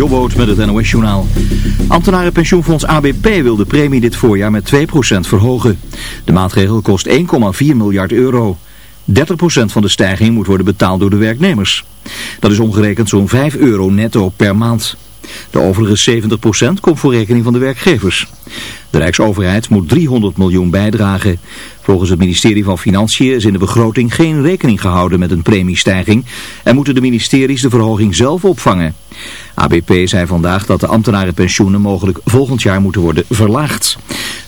Jobboot met het NOS Journaal. Ambtenarenpensioenfonds ABP wil de premie dit voorjaar met 2% verhogen. De maatregel kost 1,4 miljard euro. 30% van de stijging moet worden betaald door de werknemers. Dat is omgerekend zo'n 5 euro netto per maand. De overige 70% komt voor rekening van de werkgevers. De Rijksoverheid moet 300 miljoen bijdragen. Volgens het ministerie van Financiën is in de begroting geen rekening gehouden met een premiestijging en moeten de ministeries de verhoging zelf opvangen. ABP zei vandaag dat de ambtenarenpensioenen mogelijk volgend jaar moeten worden verlaagd.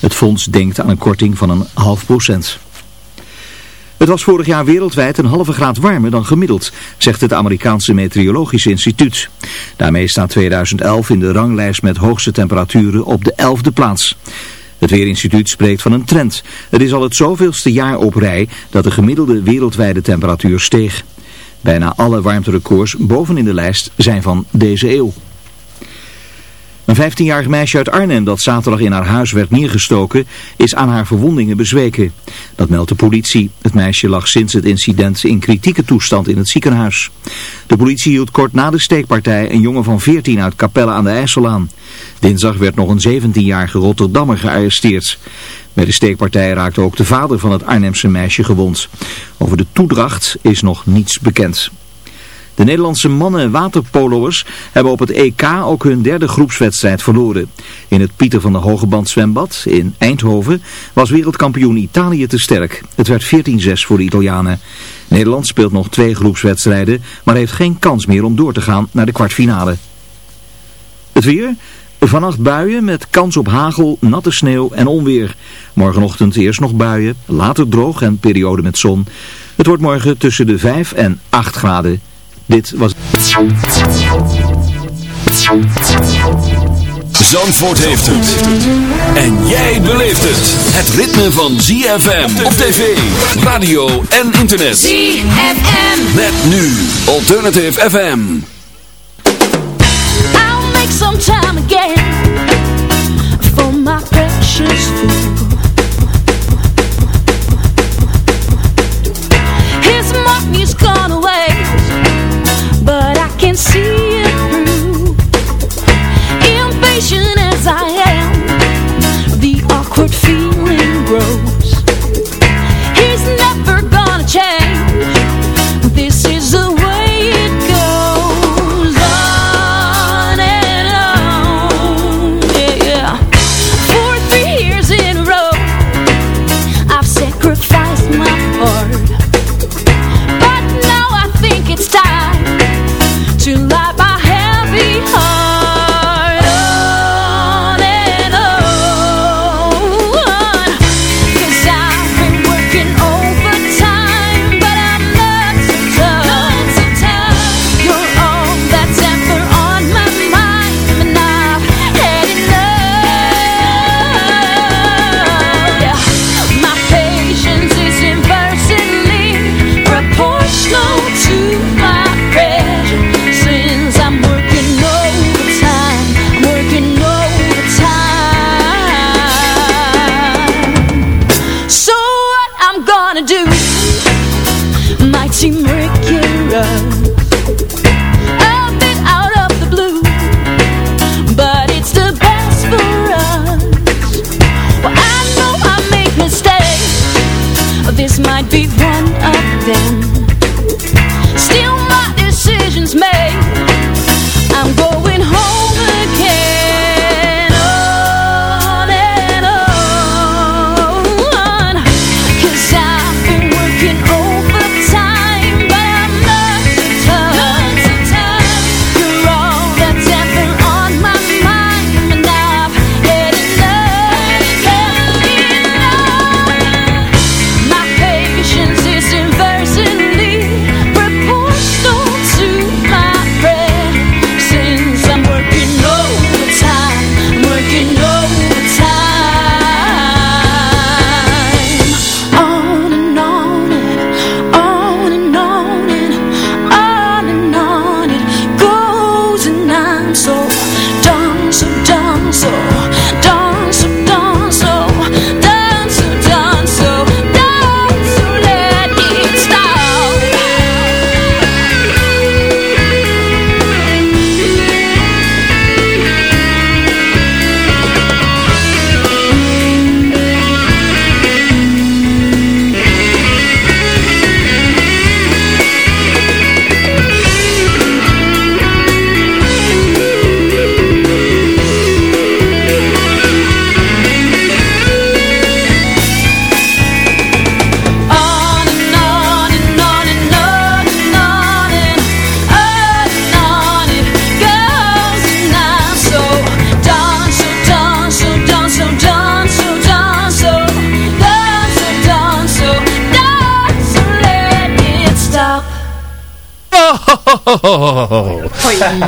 Het fonds denkt aan een korting van een half procent. Het was vorig jaar wereldwijd een halve graad warmer dan gemiddeld, zegt het Amerikaanse Meteorologisch Instituut. Daarmee staat 2011 in de ranglijst met hoogste temperaturen op de 11e plaats. Het Weerinstituut spreekt van een trend. Het is al het zoveelste jaar op rij dat de gemiddelde wereldwijde temperatuur steeg. Bijna alle warmterecords bovenin de lijst zijn van deze eeuw. Een 15-jarig meisje uit Arnhem dat zaterdag in haar huis werd neergestoken is aan haar verwondingen bezweken. Dat meldt de politie. Het meisje lag sinds het incident in kritieke toestand in het ziekenhuis. De politie hield kort na de steekpartij een jongen van 14 uit Capelle aan de IJssel aan. Dinsdag werd nog een 17-jarige Rotterdammer gearresteerd. Bij de steekpartij raakte ook de vader van het Arnhemse meisje gewond. Over de toedracht is nog niets bekend. De Nederlandse mannen waterpolo'ers hebben op het EK ook hun derde groepswedstrijd verloren. In het Pieter van der Hogeband zwembad in Eindhoven was wereldkampioen Italië te sterk. Het werd 14-6 voor de Italianen. Nederland speelt nog twee groepswedstrijden, maar heeft geen kans meer om door te gaan naar de kwartfinale. Het weer... Vannacht buien met kans op hagel, natte sneeuw en onweer. Morgenochtend eerst nog buien, later droog en periode met zon. Het wordt morgen tussen de 5 en 8 graden. Dit was... Zandvoort heeft het. En jij beleeft het. Het ritme van ZFM op tv, radio en internet. ZFM. Met nu Alternative FM. I'll make some time again for my precious food. His money's gone away, see it through. Impatient as I am, the awkward feeling grows.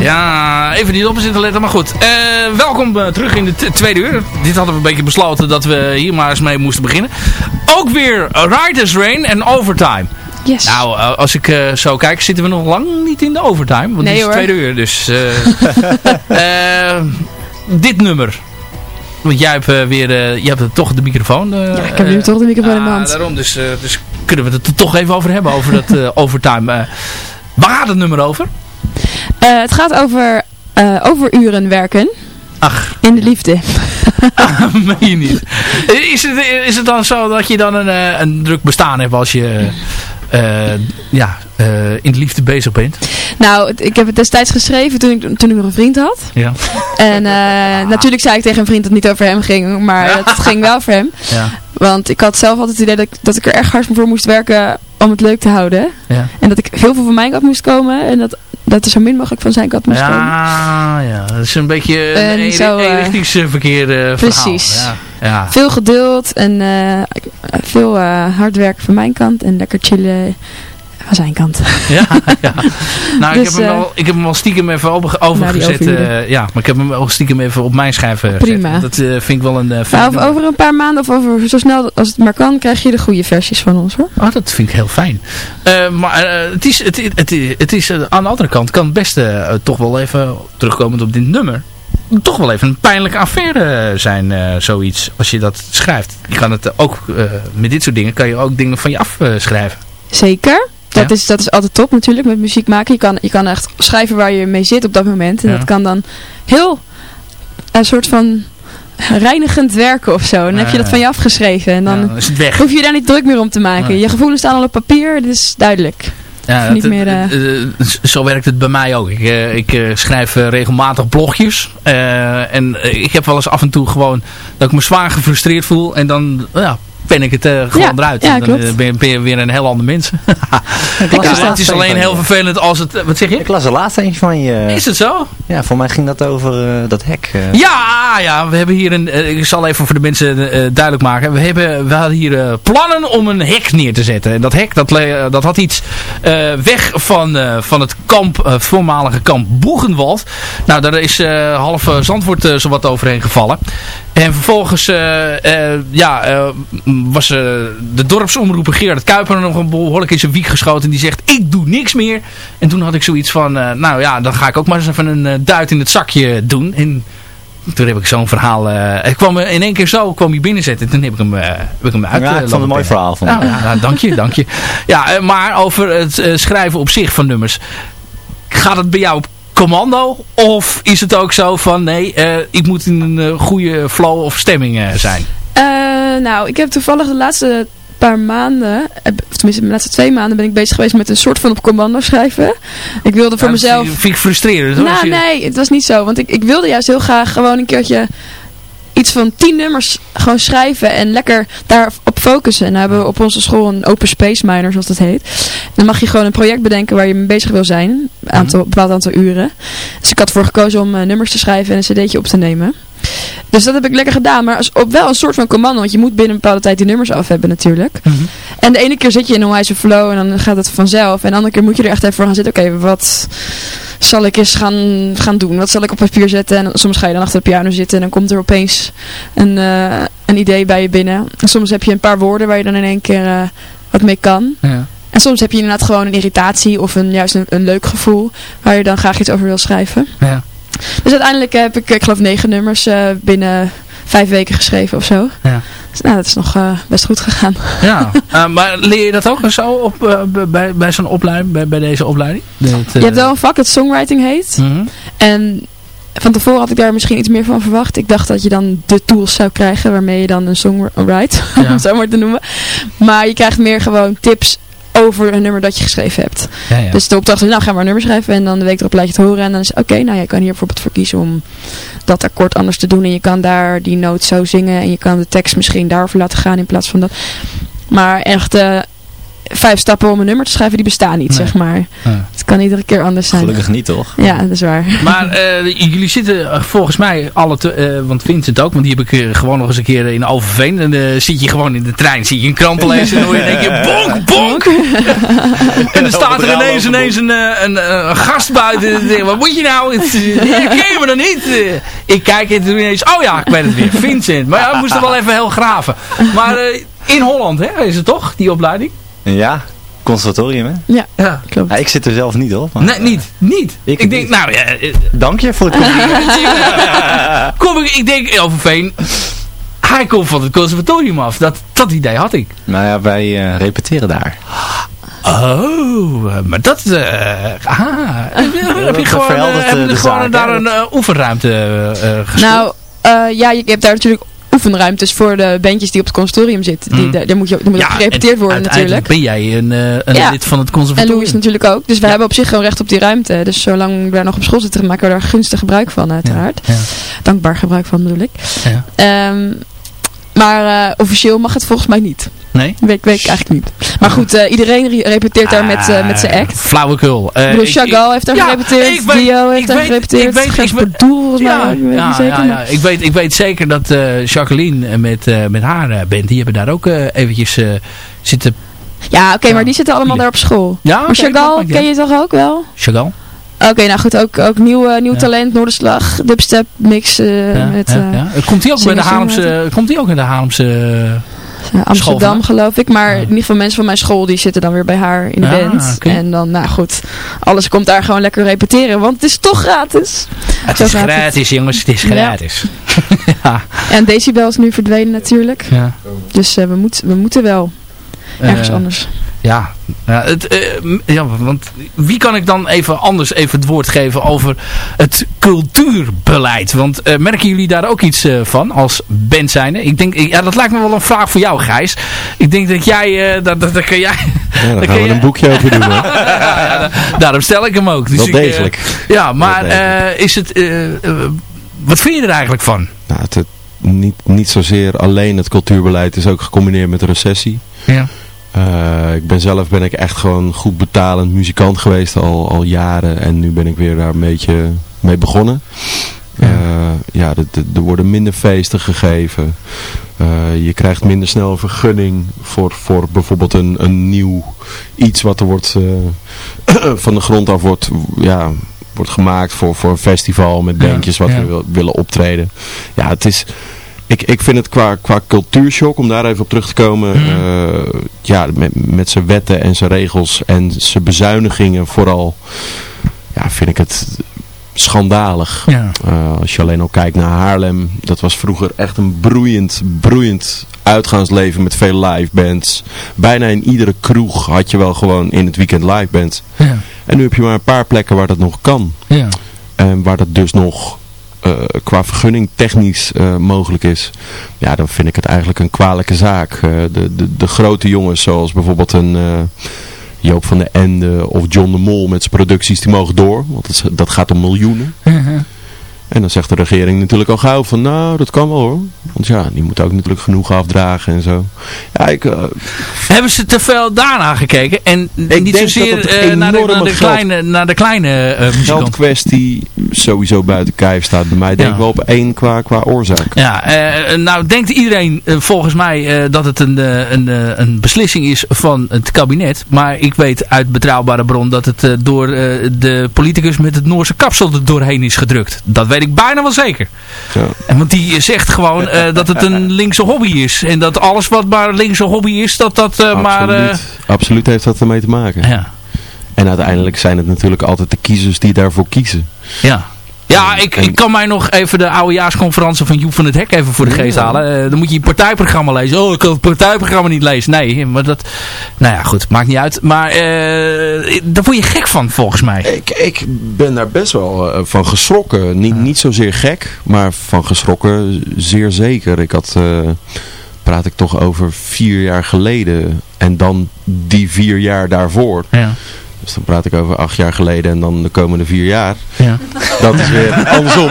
Ja, even niet op zitten letten, maar goed. Eh, welkom eh, terug in de tweede uur. Dit hadden we een beetje besloten dat we hier maar eens mee moesten beginnen. Ook weer Riders Rain en Overtime. Yes. Nou, eh, als ik eh, zo kijk, zitten we nog lang niet in de overtime. Want Nee, het is hoor. tweede uur, dus... eh, eh, dit nummer. Want jij hebt weer... eh, je hebt toch de microfoon. eh, Ja, ik heb nu toch de microfoon in mijn ah, hand. daarom, dus, eh, dus kunnen we het er toch even over hebben. Over dat eh, overtime. Waar gaat het nummer over? Eh, het gaat over eh, overuren werken Ach, in de liefde. meen je niet. Is het, is het dan zo dat je dan een, eh, een druk bestaan hebt als je ja, in de liefde bezig bent? Nou, ik heb het destijds geschreven toen ik, toen ik nog een vriend had. Ja. En natuurlijk zei ik tegen een vriend dat het niet over hem ging, maar het ging wel over hem. ja. Want ik had zelf altijd het idee dat ik, dat ik er erg hard voor moest werken om het leuk te houden. Ja. En dat ik heel veel van mijn kant moest komen en dat, dat er zo min mogelijk van zijn kant moest komen. Ja, ja, dat is een beetje een niet zo, eenrichtingsverkeer verhaal. precies. Ja, ja. Veel geduld en eh, veel eh, hard werken van mijn kant en lekker chillen van zijn kant. ja, ja. Nou, ik, Dus, heb hem eh, wel, ik heb hem wel stiekem even over, overgezet. eh, ja, maar ik heb hem wel stiekem even op mijn schijf eh, gezet. Prima. Dat eh, vind ik wel een uh, Maar over, over een paar maanden of over zo snel als het maar kan, krijg je de goede versies van ons hoor. Oh, dat vind ik heel fijn. Eh, maar eh, het is, het, het, het, het is eh, aan de andere kant kan het beste eh, toch wel even, terugkomend op dit nummer, toch wel even een pijnlijke affaire zijn, eh, zoiets, als je dat schrijft. Je kan het eh, ook, eh, met dit soort dingen, kan je ook dingen van je afschrijven. Zeker. Dat, Ja. is, dat is altijd top natuurlijk met muziek maken. Je kan, je kan echt schrijven waar je mee zit op dat moment. En Ja. dat kan dan heel een soort van reinigend werken of zo. Dan heb je dat van je afgeschreven. En dan Ja, dan is het weg. hoef je daar niet druk meer om te maken. Je gevoelens staan al op papier. Is duidelijk. Ja, dat- meer, eh, zo werkt het bij mij ook. Ik, eh, ik eh, schrijf regelmatig blogjes. en ik heb wel eens af en toe gewoon dat ik me zwaar gefrustreerd voel. En dan ja, pen ik het eh, gewoon Ja, eruit. ja, en dan eh, ben, je- ben je weer een heel ander mens. Ja, het is een alleen van heel je. vervelend als het... Wat zeg je? Ik las de laatste eentje van je. Is het zo? Ja, voor mij ging dat over eh, dat hek. eh. Ja, ja, we hebben hier een... eh, ik zal even voor de mensen eh, duidelijk maken. We, hebben, we hadden hier eh, plannen om een hek neer te zetten. En dat hek, dat, dat had iets eh, weg van, eh, van het kamp, eh, voormalige kamp Boegenwald. Nou, daar is eh, half eh, Zandvoort eh, zowat overheen gevallen. En vervolgens eh, eh, ja, eh, was de dorpsomroeper Gerard Kuiper nog een behoorlijk in zijn wiek geschoten. En die zegt, ik doe niks meer. En toen had ik zoiets van, nou ja, dan ga ik ook maar eens even een duit in het zakje doen. En toen heb ik zo'n verhaal... eh ik kwam in één keer zo, kwam hij binnenzetten. Toen heb ik hem, eh, heb ik hem uit. Ja, ik vond het een mooi verhaal. Ik. Nou, ja, nou, dank je, dank je. Ja, maar over het schrijven op zich van nummers. Gaat het bij jou op commando? Of is het ook zo van, nee, eh, ik moet in een eh, goede flow of stemming eh, zijn? Nou, ik heb toevallig de laatste paar maanden, of tenminste de laatste twee maanden ben ik bezig geweest met een soort van op commando schrijven. Ik wilde voor Ja, mezelf... vind ik frustrerend. hoor. Nou, nee, het was niet zo. Want ik, ik wilde juist heel graag gewoon een keertje iets van tien nummers gewoon schrijven en lekker daarop focussen. En dan hebben we op onze school een open space miner, zoals dat heet. Dan mag je gewoon een project bedenken waar je mee bezig wil zijn. Een aantal, een bepaald aantal uren. Dus ik had ervoor gekozen om eh, nummers te schrijven en een cd'tje op te nemen. Dus dat heb ik lekker gedaan, maar als, op wel een soort van commando, want je moet binnen een bepaalde tijd die nummers af hebben natuurlijk. Mhm. En de ene keer zit je in een wijze flow en dan gaat het vanzelf. En de andere keer moet je er echt even voor gaan zitten. Oké, wat zal ik eens gaan, gaan doen? Wat zal ik op papier zetten? En soms ga je dan achter de piano zitten en dan komt er opeens een, eh, een idee bij je binnen. En soms heb je een paar woorden waar je dan in één keer eh, wat mee kan. Ja. En soms heb je inderdaad gewoon een irritatie of een, juist een, een leuk gevoel waar je dan graag iets over wil schrijven. Ja. Dus uiteindelijk heb ik, ik geloof, negen nummers eh, binnen vijf weken geschreven of zo. Ja. Dus nou, dat is nog eh, best goed gegaan. Ja, eh, maar leer je dat ook zo op, bij, bij zo'n opleiding, bij, bij deze opleiding? Dat, eh, Je hebt wel een vak dat songwriting heet. mhm. En van tevoren had ik daar misschien iets meer van verwacht. Ik dacht dat je dan de tools zou krijgen waarmee je dan een song write, om Ja. het zo maar te noemen. Maar je krijgt meer gewoon tips over een nummer dat je geschreven hebt. ja, ja. Dus de opdracht is, nou ga maar een nummer schrijven en dan de week erop laat je het horen. En dan is het, oké, nou je kan hier bijvoorbeeld voor kiezen om dat akkoord anders te doen. En je kan daar die noot zo zingen en je kan de tekst misschien daarover laten gaan in plaats van dat. Maar echt, eh, vijf stappen om een nummer te schrijven, die bestaan niet, Nee. zeg maar. Ja. Het kan iedere keer anders zijn. Gelukkig niet, toch? Ja, dat is waar. Maar eh, jullie zitten eh, volgens mij alle, te, eh, want Vincent ook, want die heb ik gewoon nog eens een keer in Overveen. En dan zit je gewoon in de trein, zie je een krant lezen en dan hoor je denk je bonk, bonk. en dan staat er ineens, ineens een, een, een gast buiten. En denk, wat moet je nou? Het, eh, Je ken me nog niet. Ik kijk en toen ineens, oh ja, ik weet het weer, Vincent. Maar ja, we moesten wel even heel graven. Maar eh, in Holland hè, is het toch, die opleiding? Ja, conservatorium, hè? Ja, Ja. klopt. Ja, ik zit er zelf niet op. maar- Nee, niet. Niet. Ik Ik, denk, niet. nou ja, eh, Dank je voor het compliment. kom ik, ik denk Overveen, hij komt van het conservatorium af. Dat, dat idee had ik. nou ja, wij eh, repeteren daar. Oh, eh, maar dat... eh ah, heb je gewoon, eh, heb je eh, gewoon daar een eh, oefenruimte uh, Nou, eh, ja, je hebt daar natuurlijk oefenruimtes voor de bandjes die op het consortium zitten. Die, Mm. daar, daar moet, je, daar moet op gerepeteerd worden natuurlijk. ben jij een, eh, een Ja. lid van het En conservatorium. Louis natuurlijk ook. Dus we hebben op zich gewoon recht op die ruimte. Dus zolang we daar nog op school zitten, maken we daar gunstig gebruik van uiteraard. Ja. Dankbaar gebruik van bedoel ik. Ja. Ehm, maar eh, officieel mag het volgens mij niet. Nee? Weet, weet ik eigenlijk niet. Maar goed, eh, iedereen re- repeteert daar met, eh, met zijn Ah, act. Flauwekul. Bedoel, ik- Chagall heeft daar ja, gerepeteerd. weet- Dio heeft daar gerepeteerd. ik weet- ik weet- volgens mij. Ja, Ik weet ja, zeker. Ik, weet, ik weet zeker dat Jacqueline met, met haar band, die hebben daar ook eventjes zitten... Ja, oké, maar die zitten allemaal daar op school. Ja, Maar Chagall ken je toch ook wel? Chagall? Oké, nou goed, ook, ook nieuw, nieuw Ja. talent, Noorderslag, dubstep mix Ja, met ja, ja. Komt hij ook bij de. Haarlemse... Komt hij ook in de Haarlemse... eh, Amsterdam van- geloof ik. Maar Ja. in ieder geval mensen van mijn school die zitten dan weer bij haar in de Ah, band. En dan, nou goed, alles komt daar gewoon lekker repeteren, want het is toch gratis. Het Zo is het. gratis, jongens. Het is gratis. Ja. En Decibel is nu verdwenen natuurlijk. Ja. Dus eh, we, moet, we moeten wel ergens Eh, anders. Ja, ja, het, eh, ja, want wie kan ik dan even anders even het woord geven over het cultuurbeleid? Want eh, merken jullie daar ook iets eh, van als band zijnde? Ik denk, ja, dat lijkt me wel een vraag voor jou, Gijs. Ik denk dat jij, eh dat, dat, dat kan jij... Ja, daar Dan gaan we je- een boekje over doen. Hoor. ja, da- daarom stel ik hem ook. Dus Wel ik, degelijk. ja, maar eh, is het... wat vind je er eigenlijk van? Nou, het, het- niet, niet zozeer alleen het cultuurbeleid is ook gecombineerd met de recessie. Ja. Eh, ik ben zelf ben ik echt gewoon goed betalend muzikant geweest al, al jaren. En nu ben ik weer daar een beetje mee begonnen. Ja. Ja, de- er worden minder feesten gegeven. Eh, je krijgt minder snel een vergunning voor, voor bijvoorbeeld een, een nieuw iets wat er wordt eh, van de grond af wordt, ja, wordt gemaakt voor, voor een festival met bandjes wat ja. we wil- willen optreden. Ja, het is... Ik, ik vind het qua, qua cultuurshock, om daar even op terug te komen, Mhm. eh, ja, met, met zijn wetten en zijn regels en zijn bezuinigingen vooral, ja, vind ik het schandalig. Ja. Eh, als je alleen al kijkt naar Haarlem, dat was vroeger echt een broeiend, broeiend uitgaansleven met veel live bands. Bijna in iedere kroeg had je wel gewoon in het weekend live bands. Ja. En nu heb je maar een paar plekken waar dat nog kan. Ja. En waar dat dus nog qua vergunning technisch eh, mogelijk is. Ja, dan vind ik het eigenlijk een kwalijke zaak. Eh, de, de, de grote jongens zoals bijvoorbeeld een... eh, Joop van de Ende of John de Mol met zijn producties, die mogen door. Want dat gaat om miljoenen. En dan zegt de regering natuurlijk al gauw van, nou, dat kan wel hoor. Want ja, die moet ook natuurlijk genoeg afdragen en zo. Ja, ik, eh, Hebben ze te veel daarna gekeken en niet zozeer eh, naar, de, naar de kleine, naar de kleine eh geldkwestie sowieso buiten kijf staat bij mij. Denk Ja. wel op één qua, qua oorzaak. Ja, nou denkt iedereen volgens mij dat het een, een, een beslissing is van het kabinet. Maar ik weet uit betrouwbare bron dat het door de politicus met het Noorse kapsel er doorheen is gedrukt. Dat weet ik bijna wel zeker. Ja. Want die zegt gewoon eh, dat het een linkse hobby is. En dat alles wat maar linkse hobby is, dat dat eh, maar... eh, Absoluut. Absoluut heeft dat ermee te maken. ja. En uiteindelijk zijn het natuurlijk altijd de kiezers die daarvoor kiezen. Ja. Ja, ik, ik kan mij nog even de oudejaarsconferentie van Joep van het Hek even voor de geest halen. Eh, dan moet je je partijprogramma lezen. Oh, ik kan het partijprogramma niet lezen. Nee, maar dat... Nou ja, goed. Maakt niet uit. Maar eh daar word je gek van, volgens mij. Ik, ik ben daar best wel eh, van geschrokken. Niet, niet zozeer gek, maar van geschrokken zeer zeker. Ik had, praat ik toch over vier jaar geleden. En dan die vier jaar daarvoor. Ja. Dus dan praat ik over acht jaar geleden en dan de komende vier jaar. Ja. Dat is weer andersom.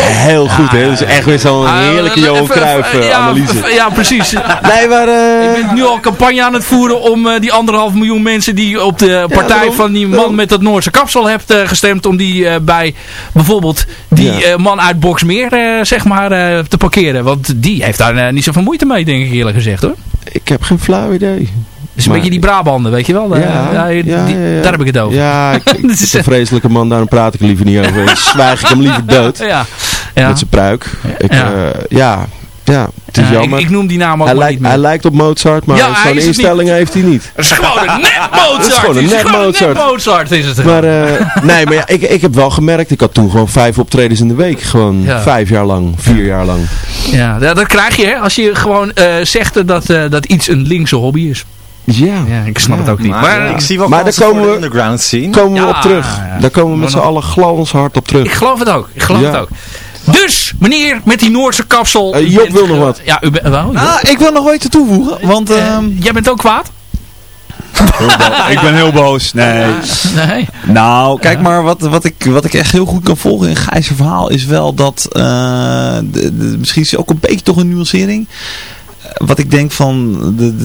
Heel goed, hè? Dat is echt weer zo'n heerlijke Ah, Johan even- Cruijff eh, ja, analyse. Ja, precies. Nee, maar... eh, Je bent nu al campagne aan het voeren om eh, die anderhalf miljoen mensen die op de partij van die man met dat Noorse kapsel hebt eh, gestemd, om die eh, bij bijvoorbeeld die Ja. eh, man uit Boksmeer eh, zeg maar eh, te parkeren. Want die heeft daar eh, niet zoveel moeite mee, denk ik eerlijk gezegd hoor. Ik heb geen flauw idee. Dus een Maar- beetje die Brabanden, weet je wel. Eh, Ja, die- ja, ja, ja. Daar heb ik het over. Ja, ik, is- is een vreselijke man, daarom praat ik er liever niet over. Zwijg ik hem liever dood. Ja. Met zijn pruik. Ik, Ja. ja. ja, ja, het is Ja, ik, jammer. ik noem die naam ook hij, lijkt, niet meer. hij lijkt op Mozart, maar Ja, zo'n is instelling heeft hij niet. Het is gewoon een net Mozart. Het is gewoon een net Mozart. Mozart is het. Maar eh, nee, maar ja, ik, ik heb wel gemerkt, ik had toen gewoon vijf optredens in de week. Gewoon Ja. vijf jaar lang, vier jaar lang. ja, dat dat krijg je hè, als je gewoon eh, zegt dat, eh, dat iets een linkse hobby is. Ja, Ja, ik snap Ja. het ook niet. Maar, Maar, ik zie wel Maar daar komen de we- underground scene. komen we op terug. Daar komen we met z'n nog- allen glanshard op terug. Ik geloof het ook. Ik geloof Ja. het ook. Dus, meneer met die Noordse kapsel. Eh, u Job bent wil nog ge- wat. Ja, u bent wel. Ah, ik wil nog wel iets toevoegen, want Eh, ehm, jij bent ook kwaad? ik ben heel boos. Nee. Nee. Nou, kijk maar, wat, wat, ik, wat ik echt heel goed kan volgen in Gijs' verhaal is wel dat, eh, de, de- misschien is het ook een beetje toch een nuancering. Wat ik denk van,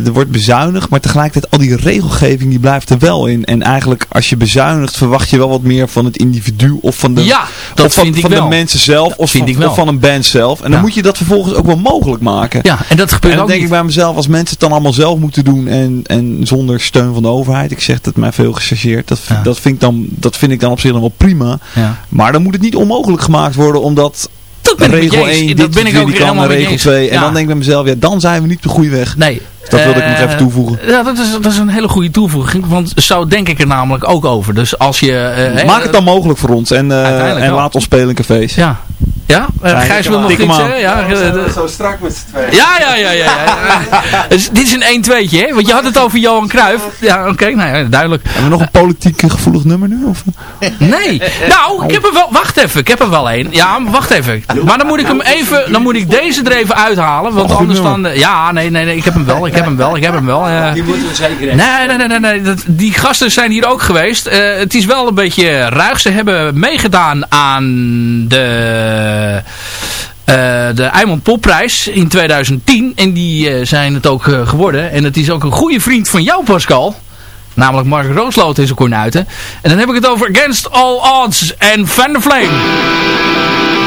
er wordt bezuinigd, maar tegelijkertijd al die regelgeving die blijft er wel in. En eigenlijk als je bezuinigt verwacht je wel wat meer van het individu of van de, Ja, dat of van, vind ik van de mensen zelf of van, of van een band zelf. En dan Ja. moet je dat vervolgens ook wel mogelijk maken. Ja, en dat En gebeurt dan ook denk niet. ik bij mezelf, als mensen het dan allemaal zelf moeten doen en, en zonder steun van de overheid. Ik zeg dat mij veel gechargeerd. Dat, Ja. dat, vind ik dan, dat vind ik dan op zich nog wel prima. Maar dan moet het niet onmogelijk gemaakt worden omdat Dat ben regel eens. 1 dit Dat ben ik ook helemaal regel eens. 2. En Ja. dan denk ik bij mezelf, ja dan zijn we niet op de goede weg. Nee. Dat wilde ik nog Eh, even toevoegen. Ja, dat is, dat is een hele goede toevoeging. Want zo denk ik er namelijk ook over. Dus als je... eh, Maak het dan mogelijk voor ons en, eh, en laat ons spelen in cafés. Ja. Ja? Eh, Gijs wil nog iets zeggen? Ja, eh, zo strak met z'n tweeën. Ja, ja, ja, ja. ja. dus, dit is een 1-2'tje, hè? Want je had het over Johan Cruijff. Ja, oké, nou ja, duidelijk. Hebben we nog een politiek gevoelig nummer nu? Of? Nee. Nou, ik heb er wel... Wacht even, ik heb er wel één. Ja, maar wacht even. Maar dan moet ik hem even... Dan moet ik deze er even uithalen. Want anders dan... eh, Ja, nee, nee, nee. Ik heb hem wel. Ik heb hem wel. Ik heb hem wel. Die moeten we zeker Nee, nee, nee, nee. nee. Dat, die gasten zijn hier ook geweest. Eh, het is wel een beetje ruig. Ze hebben meegedaan aan de... eh, de Eimond Popprijs in 2010. En die eh, zijn het ook eh, geworden. En het is ook een goede vriend van jou, Pascal. Namelijk Mark Roosloot in zijn kornuiten. En dan heb ik het over Against All Odds en Van der Flame.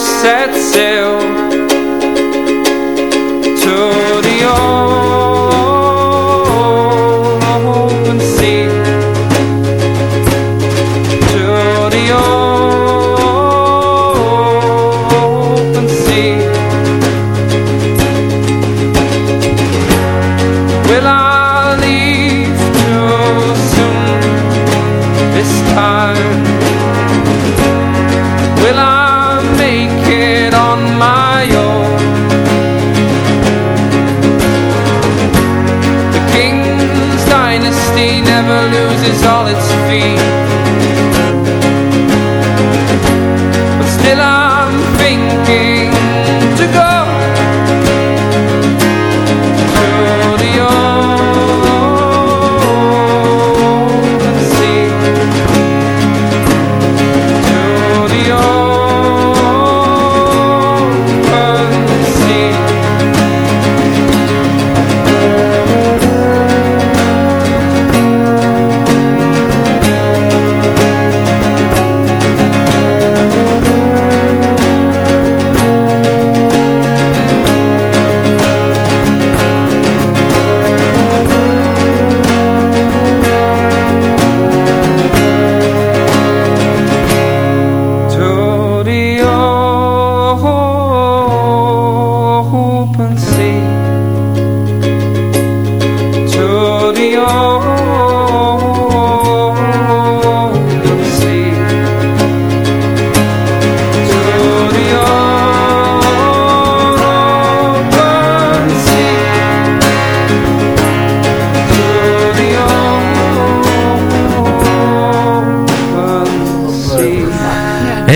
sets in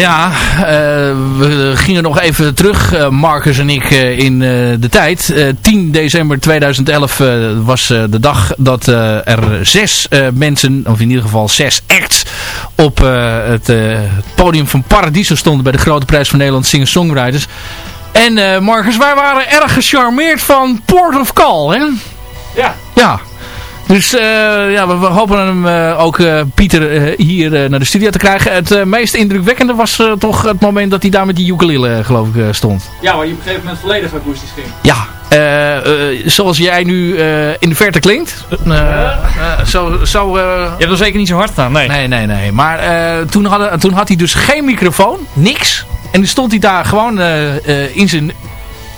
Ja, eh, we gingen nog even terug, eh, Marcus en ik, eh, in de tijd. Eh, 10 december 2011 eh, was de dag dat er zes mensen, of in ieder geval zes acts, op het podium van Paradiso stonden bij de Grote Prijs van Nederland Singer-Songwriters. En Marcus, wij waren erg gecharmeerd van Port of Call, hè? Ja. Ja. Dus eh, ja, we, we hopen hem eh, ook eh, Pieter eh, hier eh, naar de studio te krijgen. Het eh, meest indrukwekkende was eh, toch het moment dat hij daar met die ukulele geloof ik eh, stond. Ja, waar je op een gegeven moment volledig akoestisch ging. Ja, eh, eh, zoals jij nu eh, in de verte klinkt. Zo, zo, eh, Je hebt er zeker niet zo hard staan, nee. nee, nee, nee. Maar eh, toen, hadden, toen had hij dus geen microfoon, niks. En dan stond hij daar gewoon eh, eh, in zijn...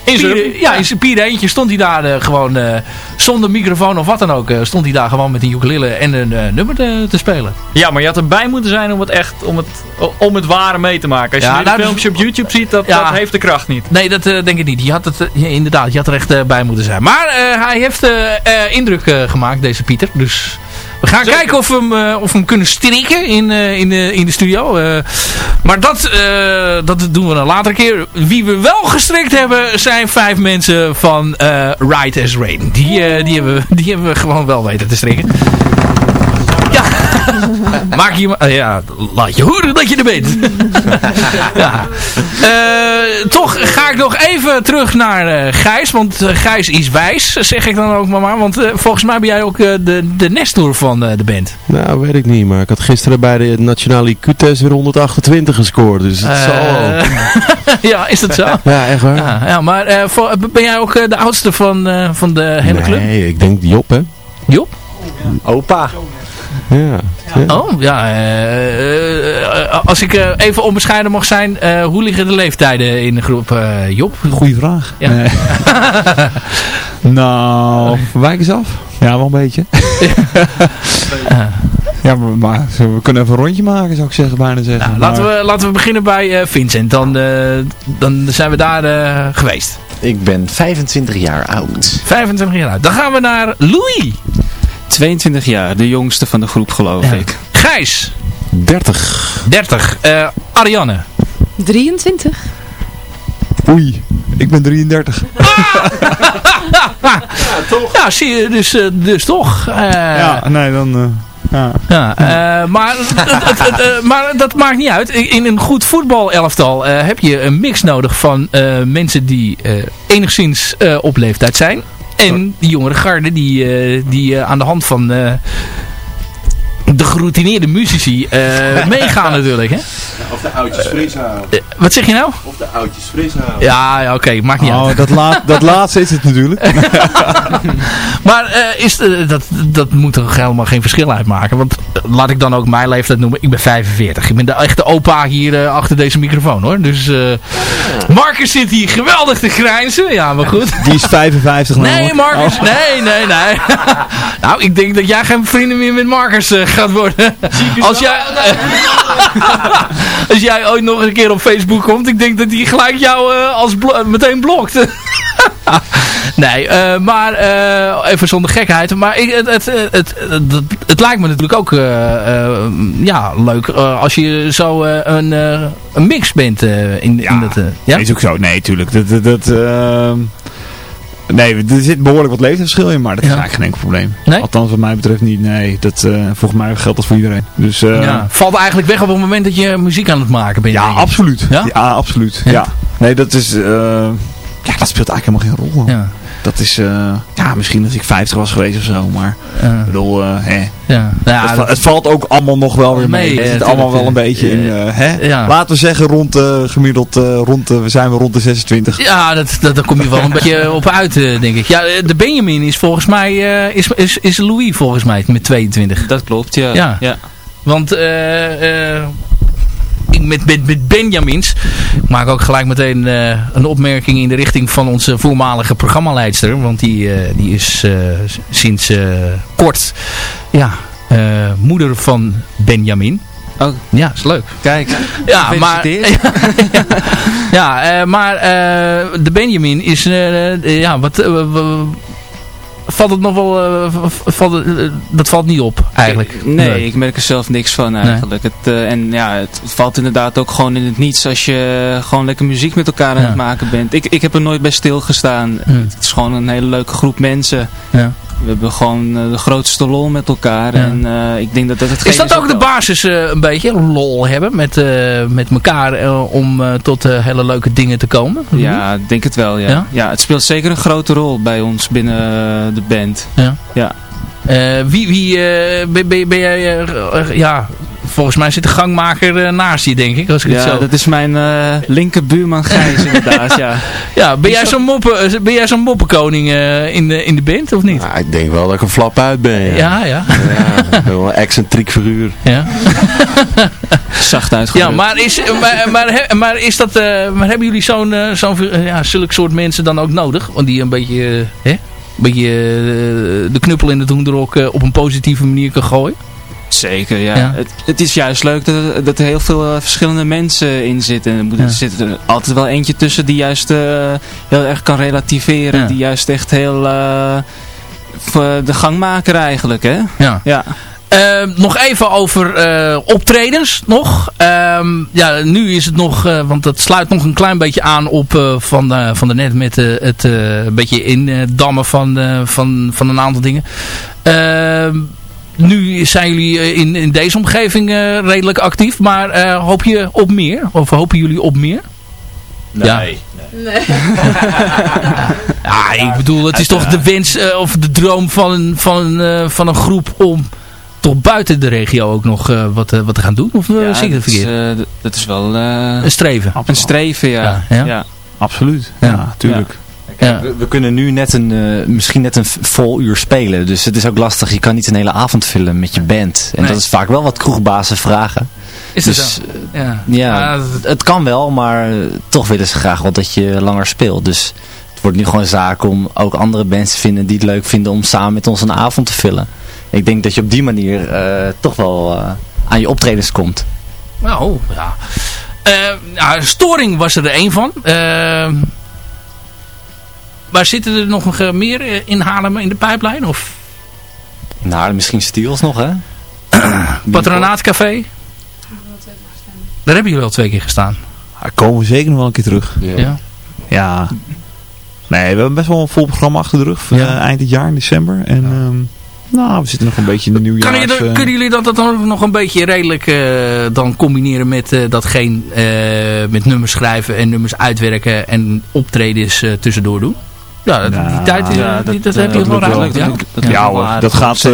In zijn- pieren- ja, in zijn pier eentje stond hij daar eh, gewoon eh, zonder microfoon of wat dan ook. eh, stond hij daar gewoon met een ukulele en een nummer te, te spelen. Ja, maar je had erbij moeten zijn om het echt, om het, om het ware mee te maken. Als je Ja, nou, dus- filmpjes op YouTube ziet, dat, Ja. dat heeft de kracht niet. Nee, dat denk ik niet. Je had het, inderdaad, je had er echt bij moeten zijn. Maar hij heeft indruk gemaakt, deze Pieter. Dus we gaan Zeker. kijken of we hem, eh, of we hem kunnen strikken in, eh, in, de, in de studio. Eh, maar dat, dat doen we een latere keer. Wie we wel gestrikt hebben, zijn vijf mensen van Ride as Rain. Die, die, hebben, die hebben we gewoon wel weten te strikken. Ja. Maak je maar, ja, laat je horen dat je er bent. ja. Eh, toch ga ik nog even terug naar eh, Gijs. Want eh, Gijs is wijs, zeg ik dan ook maar. maar want eh, volgens mij ben jij ook eh, de, de Nestor van eh, de band. Nou, weet ik niet, maar ik had gisteren bij de nationale IQ-test weer 128 gescoord, dus het zal. Eh, ja, is dat zo? Ja, echt waar? Ja, ja maar eh, voor- ben jij ook eh, de oudste van, eh, van de hele club? Nee, ik denk Job, hè? Job? Opa. Ja. ja. Oh, ja. eh, eh, als ik eh, even onbescheiden mag zijn, eh, hoe liggen de leeftijden in de groep, eh, Job? Goeie vraag. Ja. Nee. nou, wijk eens af. Ja, wel een beetje. ja, maar, maar we kunnen even een rondje maken, zou ik zeggen, bijna zeggen. Nou, Maar- laten, we, laten we beginnen bij eh, Vincent. Dan, eh, dan zijn we daar eh, geweest. Ik ben 25 jaar oud. 25 jaar oud. Dan gaan we naar Louis. 22 jaar, de jongste van de groep geloof Ja. ik. Gijs. 30. 30. Eh, Ariane. 23. Oei. Ik ben 33. Ja, zie je, dus, eh, dus toch. Eh, ja, nee, dan... eh, ja. Ja, eh, maar, het- het- het, maar dat maakt niet uit. In een goed voetbalelftal eh heb je een mix nodig van eh, mensen die eh, enigszins eh, op leeftijd zijn. En die jongere garde die, eh, die eh, aan de hand van eh, de geroutineerde muzici eh, meegaan natuurlijk. Hè? Of de oudjes fris houden. Eh, wat zeg je nou? Of de oudjes fris houden. Ja, ja oké, maakt niet uit. Oh, dat, laat, dat laatste is het natuurlijk. Maar eh, is, dat, dat moet toch helemaal geen verschil uitmaken. Want laat ik dan ook mijn leeftijd noemen. Ik ben 45. Ik ben de echte opa hier achter deze microfoon hoor. Dus eh Marcus zit hier geweldig te grijnzen. Ja, maar goed. Die is 55 Nee, namelijk. Marcus. Oh. Nee, nee, nee. nou, ik denk dat jij geen vrienden meer met Marcus eh, gaat worden. Als jij, als jij ooit nog een keer op Facebook komt, ik denk dat hij gelijk jou eh, als blo- meteen blokt. nee, eh, maar eh, even zonder gekheid. Maar ik, het, het, het, het, lijkt me natuurlijk ook eh, eh, ja, leuk eh, als je zo eh, een, eh, een mix bent eh, in, in dat... eh, ja? Is ook zo. Nee, tuurlijk. Dat, dat, dat, ehm, nee, er zit behoorlijk wat leeftijdsverschil in, maar dat is Ja. eigenlijk geen enkel probleem. Nee? Althans, wat mij betreft niet. Nee, dat, eh, volgens mij geldt dat voor iedereen. Dus, eh, Ja, valt eigenlijk weg op het moment dat je muziek aan het maken bent. Ja, absoluut. Ja? Ja, absoluut. Ja? Ja. Nee, dat is... eh, ja, dat speelt eigenlijk helemaal geen rol. Ja, Dat is... eh, ja, misschien als ik 50 was geweest of zo, maar... ja, Ik bedoel, eh, hè. ja. Ja, het, va- dat- het valt ook allemaal nog wel weer mee. Mee, het zit allemaal wel een beetje in... eh, hè? ja. Laten we zeggen rond eh, gemiddeld... eh, rond, we zijn we rond de 26. Ja, dat, dat, daar kom je wel een beetje op uit, denk ik. Ja, de Benjamin is volgens mij, eh, is, is, is Louis volgens mij met 22. Dat klopt, ja. Ja. ja. Want eh, eh, met, met, met Benjamins, ik maak ook gelijk meteen eh, een opmerking in de richting van onze voormalige programmaleidster. Want die, eh, die is eh, sinds kort ja, moeder van Benjamin. Oh, Ja, is leuk. kijk. Ja, maar, Gefeliciteerd. ja, eh, maar de Benjamin is, ja, wat, valt het nog wel, eh, valt eh, dat valt niet op eigenlijk. Nee, ik merk er zelf niks van eigenlijk. Het, eh, en ja, het valt inderdaad ook gewoon in het niets als je gewoon lekker muziek met elkaar aan het maken bent. Ik, ik heb er nooit bij stilgestaan. Hm. Het is gewoon een hele leuke groep mensen. Ja. We hebben gewoon eh, de grootste lol met elkaar. Ja. En eh, ik denk dat dat het Is dat ook de basis eh, een beetje, lol hebben met, met elkaar om tot hele leuke dingen te komen? Ja, ik denk het wel, ja. Ja? ja. het speelt zeker een grote rol bij ons binnen de band. Ja. Ja. Wie, wie ben, ben, ben jij, ja, volgens mij zit de gangmaker eh, naast je denk ik, als ik het Ja, zo... dat is mijn eh linkerbuurman Gijs inderdaad, ja. Ja, ben jij zo'n moppen, eh, ben jij zo'n moppenkoning eh, in, de, in de band of niet? Nou, ik denk wel dat ik een flap uit ben. Ja, Ja, ja. ja een excentriek figuur. ja. Zacht uitgedrukt. Ja, maar is, maar, maar, is dat, eh, maar hebben jullie zo'n, zo'n, ja, zulke soort mensen dan ook nodig? Want die een beetje, hè? Een beetje de knuppel in het hoenderok op een positieve manier kan gooien? Zeker, ja. Ja. Het, het is juist leuk dat, dat er heel veel eh, verschillende mensen in zitten. Er moet- Ja. Er zit er altijd wel eentje tussen die juist eh, heel erg kan relativeren. Ja. Die juist echt heel voor de gangmaker eigenlijk, hè? Ja. Ja. Eh, nog even over optredens nog. Ehm, ja, nu is het nog, want dat sluit nog een klein beetje aan op van, eh, van de net met het beetje indammen van, van, van een aantal dingen. Ehm, nu zijn jullie eh, in, in deze omgeving eh, redelijk actief, maar eh, hoop je op meer? Of hopen jullie op meer? Nee. Ja, ik bedoel, het is toch de wens of de droom van een, van, een, eh, van een groep om toch buiten de regio ook nog eh, wat, wat te gaan doen? Of Ja, zie ik het dat, is, verkeerd? eh, dat is wel eh, een streven. een streven, ja. Ja, ja. ja. Absoluut. Ja. Ja, tuurlijk. Ja. We, we kunnen nu net een, eh, misschien net een vol uur spelen. Dus het is ook lastig. Je kan niet een hele avond vullen met je band. En Nee. dat is vaak wel wat kroegbazen vragen. Is dat Dus zo? Ja. ja, Ah, het, kan wel, maar eh, toch willen ze graag wel dat je langer speelt. Dus het wordt nu gewoon zaak om ook andere bands te vinden die het leuk vinden om samen met ons een avond te vullen. Ik denk dat je op die manier eh, toch wel eh, aan je optredens komt. Nou, ja. Eh, nou, storing was er één van. Maar zitten er nog eh, meer eh, in Haarlem in de pijplijn? Of Nou, misschien Steels nog, hè? Patronaatcafé? Daar hebben jullie al twee keer gestaan. Daar komen we zeker nog wel een keer terug. Ja. Ja. Nee, we hebben best wel een vol programma achter de rug. eh, Ja. eind dit jaar, in december. En ehm, nou, we zitten nog een beetje in de Kan nieuwjaars... je, eh, kunnen jullie dat, dat dan nog een beetje redelijk eh, dan combineren met eh, dat geen eh, met nummers schrijven en nummers uitwerken en optredens eh, tussendoor doen? Ja, die tijd die, dat, dat, heb je eh, wel. Ja? dat gaat...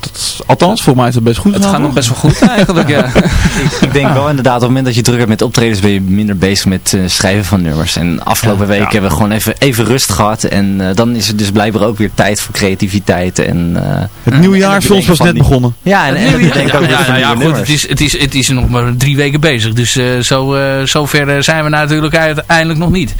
dat althans, volgens mij is het best goed. het gaat nog best wel goed eigenlijk, ja. Ik denk wel inderdaad, op het moment dat je druk hebt met optredens ben je minder bezig met eh, schrijven van nummers. En afgelopen Ja, week ja. hebben we gewoon even, even rust gehad. En eh, dan is er dus blijkbaar ook weer tijd voor creativiteit. En, eh, Het nieuwjaar is voor ons pas net begonnen. ja, en, en dat Ja, betekent ook ja, ja, voor ja, nieuwe goed, het is, het, is, het is nog maar drie weken bezig. Dus eh, zo, eh, zover zijn we natuurlijk uiteindelijk nog niet.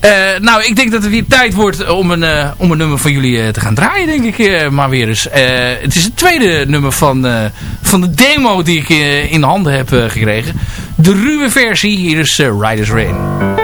Eh, nou, ik denk dat het weer tijd wordt om een, eh, om een nummer van jullie eh, te gaan draaien, denk ik eh, maar weer eens. Eh, het is tweede nummer van, eh, van de demo die ik eh, in handen heb eh, gekregen. De ruwe versie, hier is Riders Rain.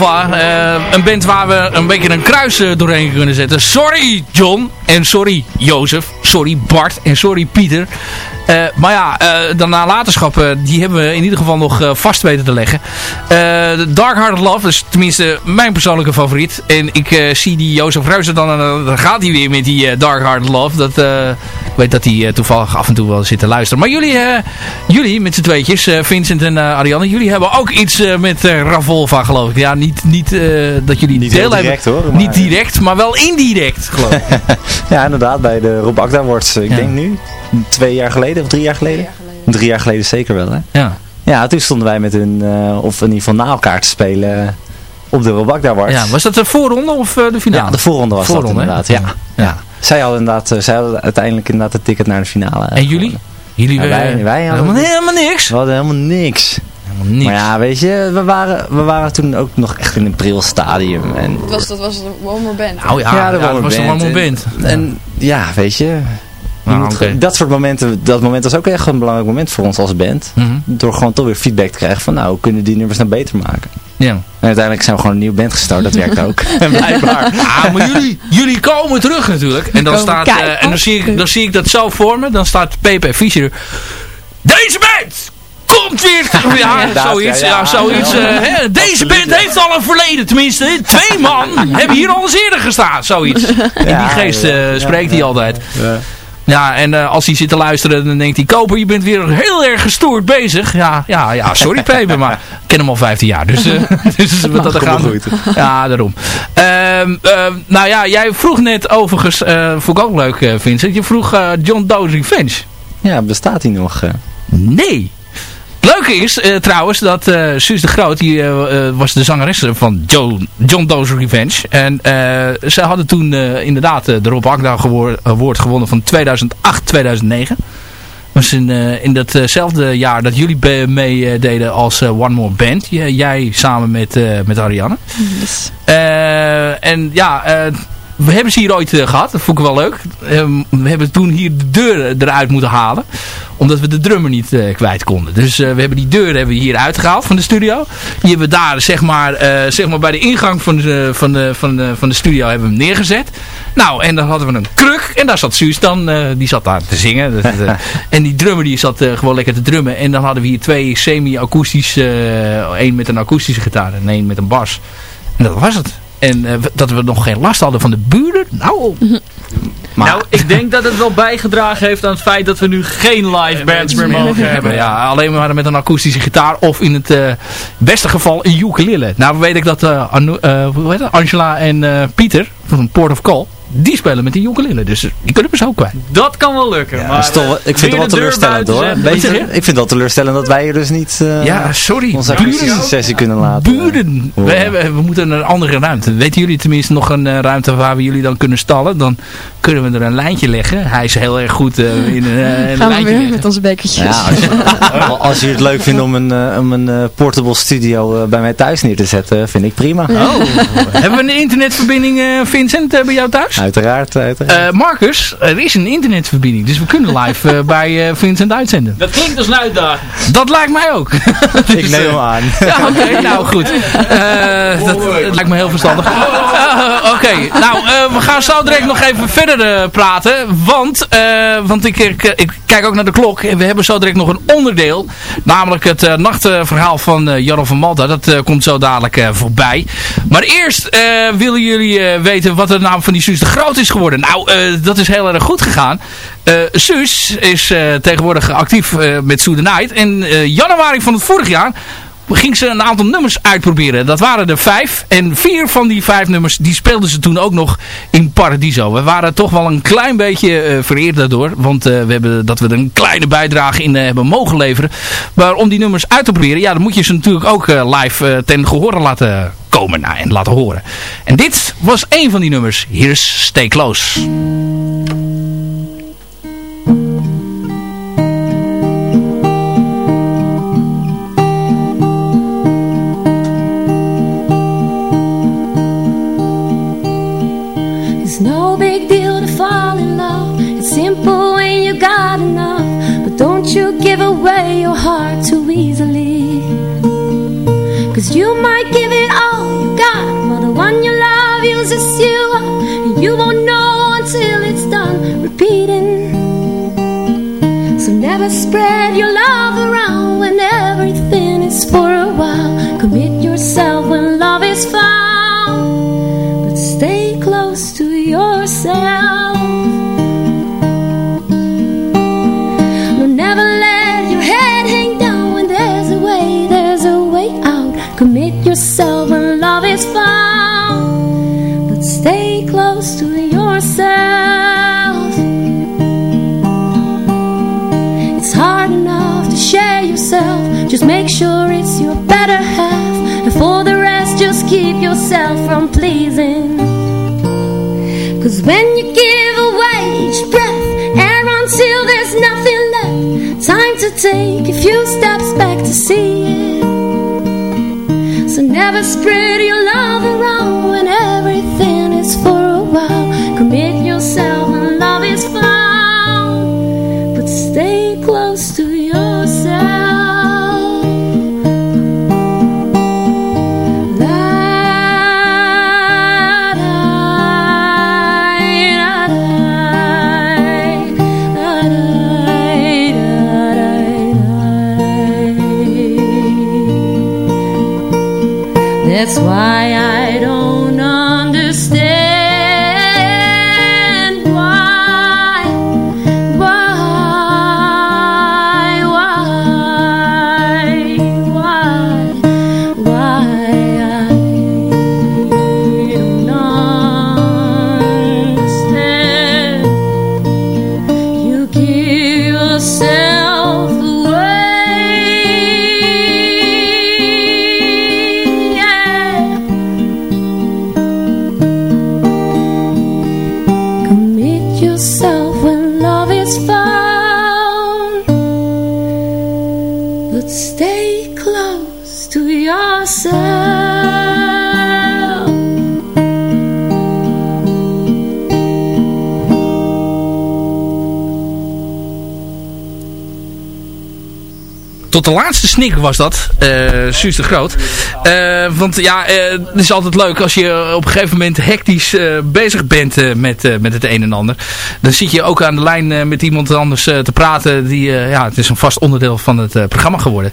Eh, een band waar we een beetje een kruis eh, doorheen kunnen zetten. Sorry John. En sorry Jozef. Sorry Bart. En sorry Pieter. Eh, maar ja, eh, de nalatenschappen die hebben we in ieder geval nog eh, vast weten te leggen. Eh, Dark Hearted Love is tenminste mijn persoonlijke favoriet. En ik eh, zie die Jozef Reuzen dan, en dan gaat hij weer met die eh, Dark Hearted Love. Dat, eh, ik weet dat hij eh, toevallig af en toe wel zit te luisteren. Maar jullie, eh, jullie met z'n tweetjes, eh, Vincent en eh, Ariane, jullie hebben ook iets eh, met eh, Ravolva geloof ik. Ja, niet, niet eh, dat jullie Niet deel heel hebben. direct, hoor, maar- Niet direct, maar wel indirect geloof ik. Ja, inderdaad, bij de Rob Akda Awards. Ik Ja. denk nu, twee jaar geleden of drie jaar geleden? Drie jaar geleden zeker wel, hè? Ja. Ja, toen stonden wij met hun, eh, of in ieder geval na elkaar te spelen eh, op de Rob Akda Awards. ja, was dat de voorronde of eh, de finale? Ja, de voorronde was Voorronde, dat inderdaad, ja. ja. Zij hadden inderdaad, zij hadden uiteindelijk inderdaad het ticket naar de finale. En jullie? gewonnen. Jullie Ja, wij- wij hadden- helemaal, helemaal niks. We hadden helemaal niks. Helemaal niks. Maar ja, weet je, we waren, we waren toen ook nog echt in een pril stadium. En, Dat was, dat was een One More Band. Nou ja, ja, de dat was een Band. one moment. En, en ja, weet je, je Nou, moet dat soort momenten, dat moment was ook echt een belangrijk moment voor ons als band. Mhm. Door gewoon toch weer feedback te krijgen van nou, hoe kunnen die nummers nou beter maken? Ja. En uiteindelijk zijn we gewoon een nieuwe band gestart, dat werkt ook. En blijkbaar. Ah, maar jullie, jullie komen terug natuurlijk. En dan, staat, eh, en dan, zie ik, dan zie ik dat zo voor me. Dan staat PP Fischer. Deze band Ja, zoiets. ja, Ja, ja. zoiets eh, hè. Deze Absoluut, band ja. heeft al een verleden. Tenminste, twee man hebben hier al eens eerder gestaan. Zoiets. In die geest ja, eh, ja, spreekt hij ja. altijd. Ja. Ja, en eh, als hij zit te luisteren, dan denkt hij... Koper, je bent weer heel erg gestoord bezig. Ja, ja, ja sorry Peper, maar ik ken hem al 15 jaar. Dus, eh dus wat dat gaat. Ja, daarom. Ehm, ehm, nou ja, jij vroeg net overigens... eh vond ik ook leuk, eh, Vincent. Je vroeg eh, John Doe's Revenge. Ja, bestaat die nog? Nee. Het leuke is eh, trouwens dat eh Suus de Groot, die eh, was de zangeres van John, John Doe's Revenge. En ze hadden toen inderdaad de Rob Agda Award gewonnen van 2008-2009. was in, in datzelfde jaar dat jullie meededen als One More Band. Jij samen met, met Ariane. Dus, Eh, en ja, we hebben ze hier ooit eh, gehad. Dat vond ik wel leuk. Ehm, we hebben toen hier de deur eruit moeten halen. Omdat we de drummer niet eh, kwijt konden. Dus eh, we hebben die deur hebben we hier uitgehaald van de studio. Die hebben we daar zeg maar, eh, zeg maar bij de ingang van de, van, de, van, de, van de studio hebben we hem neergezet. Nou, en dan hadden we een kruk. En daar zat Suus dan. eh, die zat daar te zingen. Dat, eh, en die drummer die zat eh, gewoon lekker te drummen. En dan hadden we hier twee semi-akoestische... eh één met een akoestische gitaar en één met een bas. En dat was het. En eh, dat we nog geen last hadden van de buren. Nou, Maar, Nou, ik denk dat het wel bijgedragen heeft aan het feit dat we nu geen live bands meer mogen hebben. Ja, alleen maar met een akoestische gitaar of in het eh, beste geval een ukulele. Nou weet ik dat eh, Anu- eh, hoe heet het? Angela en eh, Pieter van Port of Call, die spelen met die ukulele. Dus eh, die kunnen we zo kwijt. Dat kan wel lukken. maar, dat is toch wel- ik vind het weer wel teleurstellend hoor. beetje- ik vind het wel teleurstellend dat wij hier dus niet eh, ja, sorry. onze Buren. sessie kunnen laten. Buren. We, hebben, we moeten een andere ruimte. Weten jullie tenminste nog een eh, ruimte waar we jullie dan kunnen stallen? Dan kunnen we er een lijntje leggen. Hij is heel erg goed eh, in een, eh, een gaan we lijntje weer leggen. met onze bekertjes. Ja, als je, als je het leuk vindt om een, eh, om een eh, portable studio eh, bij mij thuis neer te zetten, vind ik prima. Oh, hebben we een internetverbinding, eh, Vincent, eh, bij jou thuis? Uiteraard, uiteraard. Eh, Marcus, er is een internetverbinding, dus we kunnen live eh, bij eh, Vincent uitzenden. Dat klinkt als een uitdaging. Dat lijkt mij ook. ik neem hem aan. Ja, oké, nou goed. Eh, dat, dat lijkt me heel verstandig. Eh, oké, nou, eh, we gaan zo direct nog even verder praten. Want, eh, want ik, ik, ik kijk ook naar de klok. En we hebben zo direct nog een onderdeel. Namelijk het eh, nachtverhaal van eh Jarro van Malta. Dat eh, komt zo dadelijk eh, voorbij. Maar eerst eh, willen jullie eh, weten wat de naam van die Suus de Groot is geworden. Nou, eh, dat is heel erg goed gegaan. Eh Suus is eh, tegenwoordig actief met Sue the Night. En januari van het vorig jaar ging ze een aantal nummers uitproberen. Dat waren er vijf. En vier van die vijf nummers, die speelden ze toen ook nog in Paradiso. We waren toch wel een klein beetje eh, vereerd daardoor. Want eh, we hebben dat we er een kleine bijdrage in eh, hebben mogen leveren. Maar om die nummers uit te proberen, ja, dan moet je ze natuurlijk ook live ten gehore laten komen nou, en laten horen. En dit was één van die nummers. Hier is Stay Close. Don't you give away your heart too easily. Cause you might give it all you got While the one you love uses you up And you won't know until it's done repeating So never spread your love around When everything spread your so de laatste snik was dat. eh Suus de Groot. Eh, want ja, eh, het is altijd leuk als je op een gegeven moment hectisch bezig bent met, met het een en ander. Dan zit je ook aan de lijn met iemand anders te praten. Die, ja, het is een vast onderdeel van het programma geworden.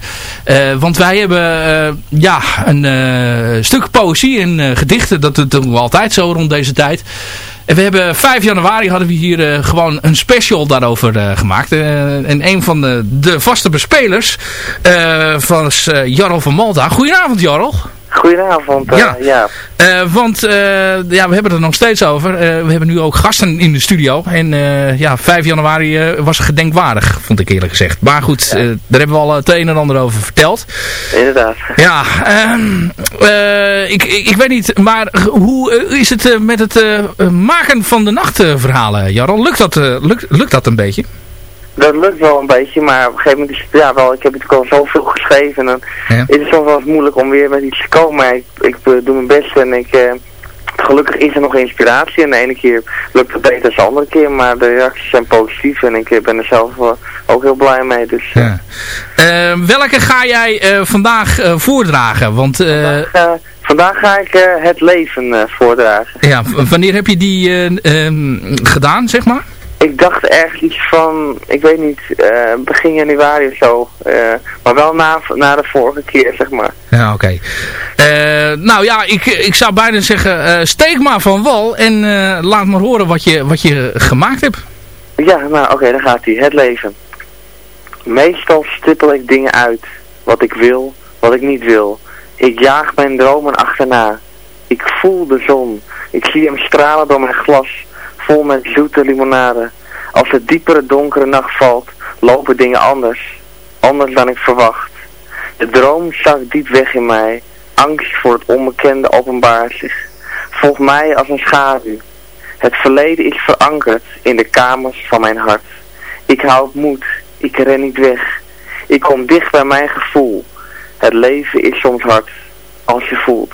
Want wij hebben ja, een stuk poëzie en gedichten. Dat doen we altijd zo rond deze tijd. We hebben 5 januari hadden we hier eh, gewoon een special daarover eh, gemaakt. Eh, en een van de, de vaste bespelers eh eh, Jarl van Malta. Goedenavond Jarl. Goedenavond. eh, Ja. ja. Eh, want eh, ja, we hebben het er nog steeds over. We hebben nu ook gasten in de studio. En ja, 5 januari was gedenkwaardig, vond ik eerlijk gezegd. Maar goed, daar hebben we al het een en ander over verteld. Inderdaad. Ja, ehm, eh, ik, ik, ik weet niet, maar hoe is het met het maken van de nachtverhalen, Jarl? Lukt dat, lukt, lukt dat een beetje? Dat lukt wel een beetje, maar op een gegeven moment is het, ja wel, ik heb natuurlijk al zoveel geschreven en dan Ja. is het soms wel eens moeilijk om weer met iets te komen. Maar ik, ik eh, doe mijn best en ik, eh, gelukkig is er nog inspiratie en de ene keer lukt het beter dan de andere keer, maar de reacties zijn positief en ik eh, ben er zelf ook heel blij mee. Dus, Ja. Welke ga jij vandaag voordragen? Want eh, vandaag ga ik het leven voordragen. ja, wanneer heb je die eh, ehm, gedaan, zeg maar? Ik dacht ergens iets van, ik weet niet, eh, begin januari of zo. eh, maar wel na, na de vorige keer, zeg maar. Ja, oké. Eh, nou ja, ik, ik zou bijna zeggen, steek maar van wal en laat maar horen wat je, wat je gemaakt hebt. Ja, nou oké, dan gaat hij. Het leven. Meestal stippel ik dingen uit. Wat ik wil, wat ik niet wil. Ik jaag mijn dromen achterna. Ik voel de zon. Ik zie hem stralen door mijn glas. Vol met zoete limonade. Als het diepere donkere nacht valt, lopen dingen anders. Anders dan ik verwacht. De droom zakt diep weg in mij. Angst voor het onbekende openbaart zich. Volg mij als een schaduw. Het verleden is verankerd in de kamers van mijn hart. Ik houd moed, ik ren niet weg. Ik kom dicht bij mijn gevoel. Het leven is soms hard, als je voelt.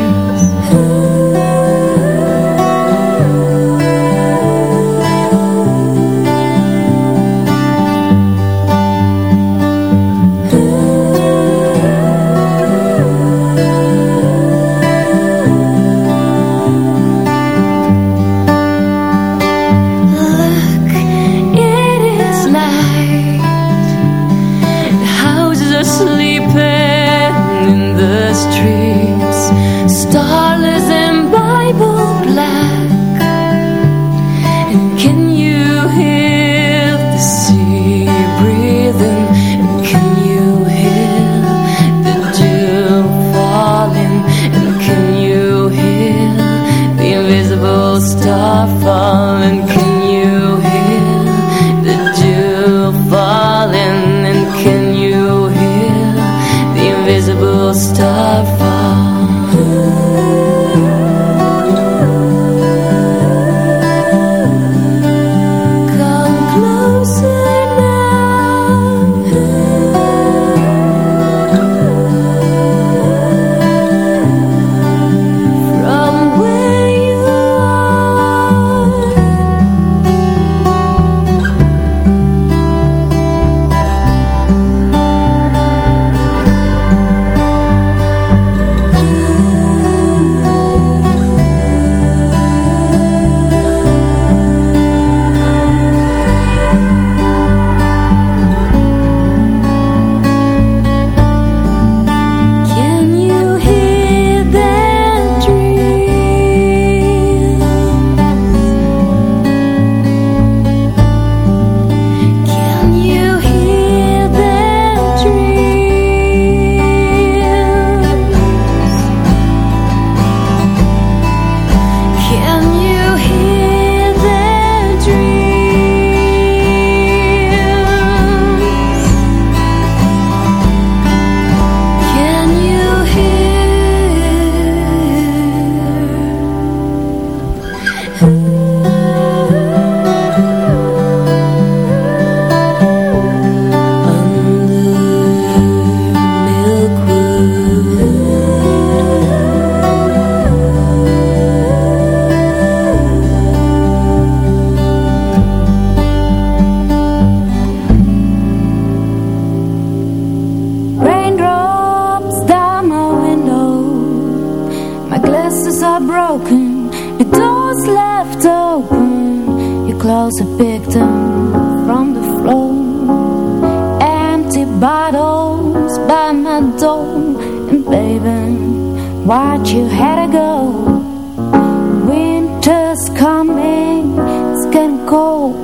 why'd you had to go? Winter's coming, it's getting cold.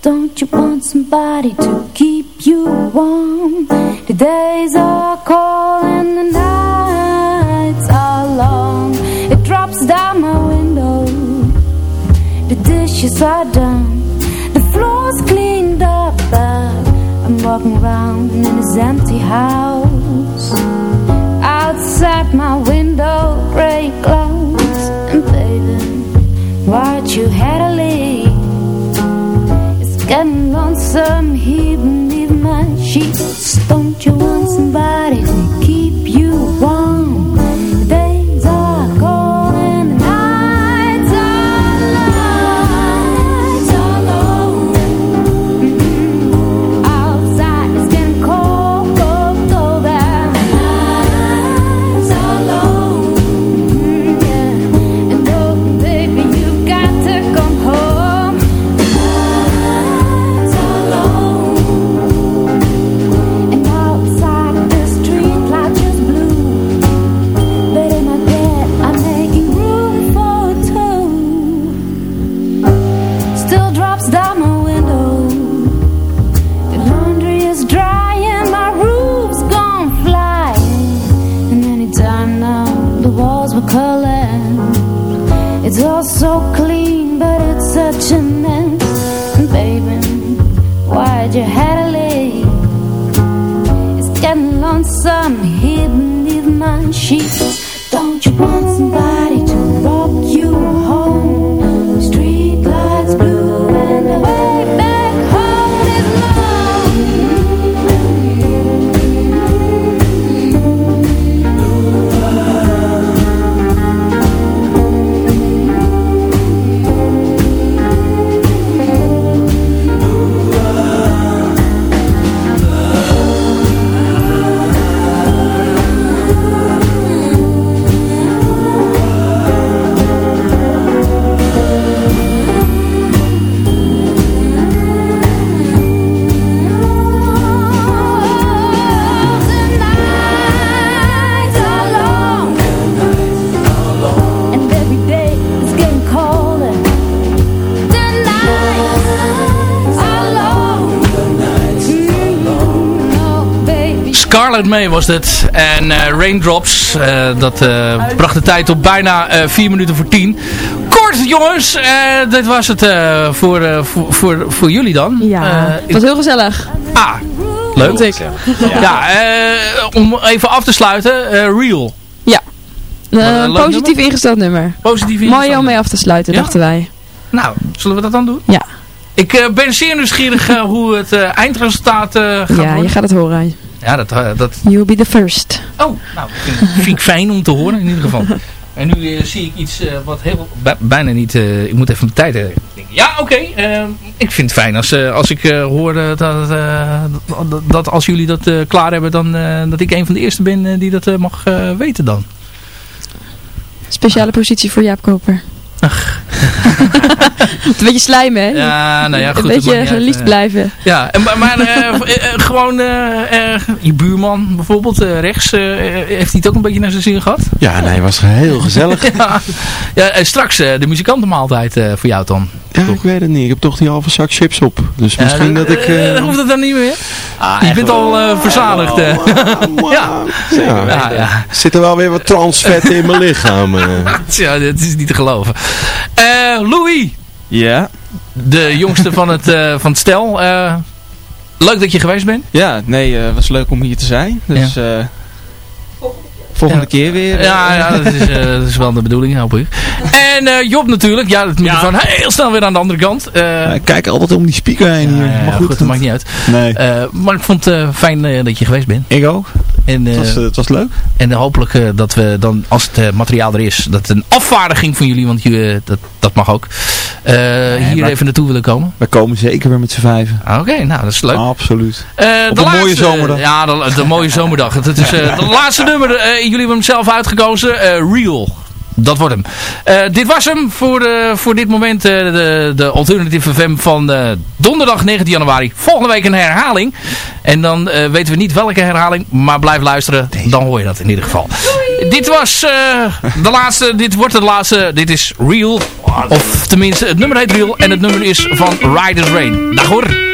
Don't you want somebody to keep you warm? The days are cold and the nights are long. It drops down my window. The dishes are done. The floor's cleaned up, but I'm walking around in this empty house outside my window gray clouds and bathing Watch you headily It's getting lonesome here beneath my sheets. Sheets. May was dit. En eh, Raindrops, eh, dat eh, bracht de tijd op bijna eh 4 minuten voor 10. Kort jongens, dit was het voor, voor, voor, voor jullie dan. Ja, het was heel gezellig. Ah, leuk. Ik. Ja, om even af te sluiten, Real. Ja. een positief nummer. ingesteld nummer. Positief Mooi ingesteld om mee af te sluiten, Ja? dachten wij. Nou, zullen we dat dan doen? Ja. Ik ben zeer nieuwsgierig hoe het eindresultaat gaat Ja, worden. je gaat het horen. Ja, dat, eh, dat You'll be the first. Oh, nou, vind, vind ik fijn om te horen in ieder geval. En nu eh, zie ik iets eh, wat heel, bij- bijna niet, eh, ik moet even mijn tijd. Ja, oké, eh, ik vind het fijn als, als ik hoor dat, dat, dat als jullie dat klaar hebben, dan dat ik een van de eerste ben die dat mag weten dan. Speciale positie voor Jaap Koper. Ach. een beetje slijmen, hè? Ja, nou ja, goed. Een beetje uit, geliefd eh. blijven. Ja, en, maar, maar eh, eh, gewoon je buurman bijvoorbeeld, eh, rechts, eh, heeft hij het ook een beetje naar zijn zin gehad? Ja, nee, was heel gezellig. ja, ja eh, straks eh, de muzikantenmaaltijd eh voor jou dan. Ja, ik weet het niet. Ik heb toch die halve zak chips op. Dus misschien Ja, dat ik... dan hoeft het dan niet meer. je bent al verzadigd. eh. ja. ja, Ja, ja. Zit er wel weer wat transvet in mijn lichaam. eh. ja, dat is niet te geloven. Eh, Louis, Ja. de jongste van het, eh, van het stel. eh, leuk dat je geweest bent. Ja, nee, het was leuk om hier te zijn. Dus eh, volgende keer weer. eh, Ja, ja dat, is, eh, dat is wel de bedoeling, hoop ik. En eh, Job natuurlijk. Ja, dat microfoon heel snel weer aan de andere kant. Eh, Ik kijk altijd om die speaker heen hier. ja, maar goed, goed, dat maakt niet uit. Nee. Eh, maar ik vond het eh, fijn eh, dat je geweest bent. Ik ook. En, eh, Het was, eh, het was leuk. En hopelijk eh, dat we dan, als het eh, materiaal er is, dat een afvaardiging van jullie, want jullie, eh, dat, dat mag ook, eh, hier even naartoe willen komen. We komen zeker weer met z'n vijven. Ah, Oké, nou dat is leuk. Absoluut. Eh, Op de een mooie zomerdag. Ja, de, de mooie zomerdag. Het is eh, de laatste nummer. eh, jullie hebben hem zelf uitgekozen. eh, Real. Dat wordt hem. Eh, dit was hem voor, uh, voor dit moment. Uh, de, de Alternative FM van donderdag 19 januari. Volgende week een herhaling. En dan weten we niet welke herhaling. Maar blijf luisteren. Dan hoor je dat in ieder geval. Dit was de laatste. Dit wordt de laatste. Dit is Real. Of tenminste, het nummer heet Real. En het nummer is van Riders Rain. Dag hoor.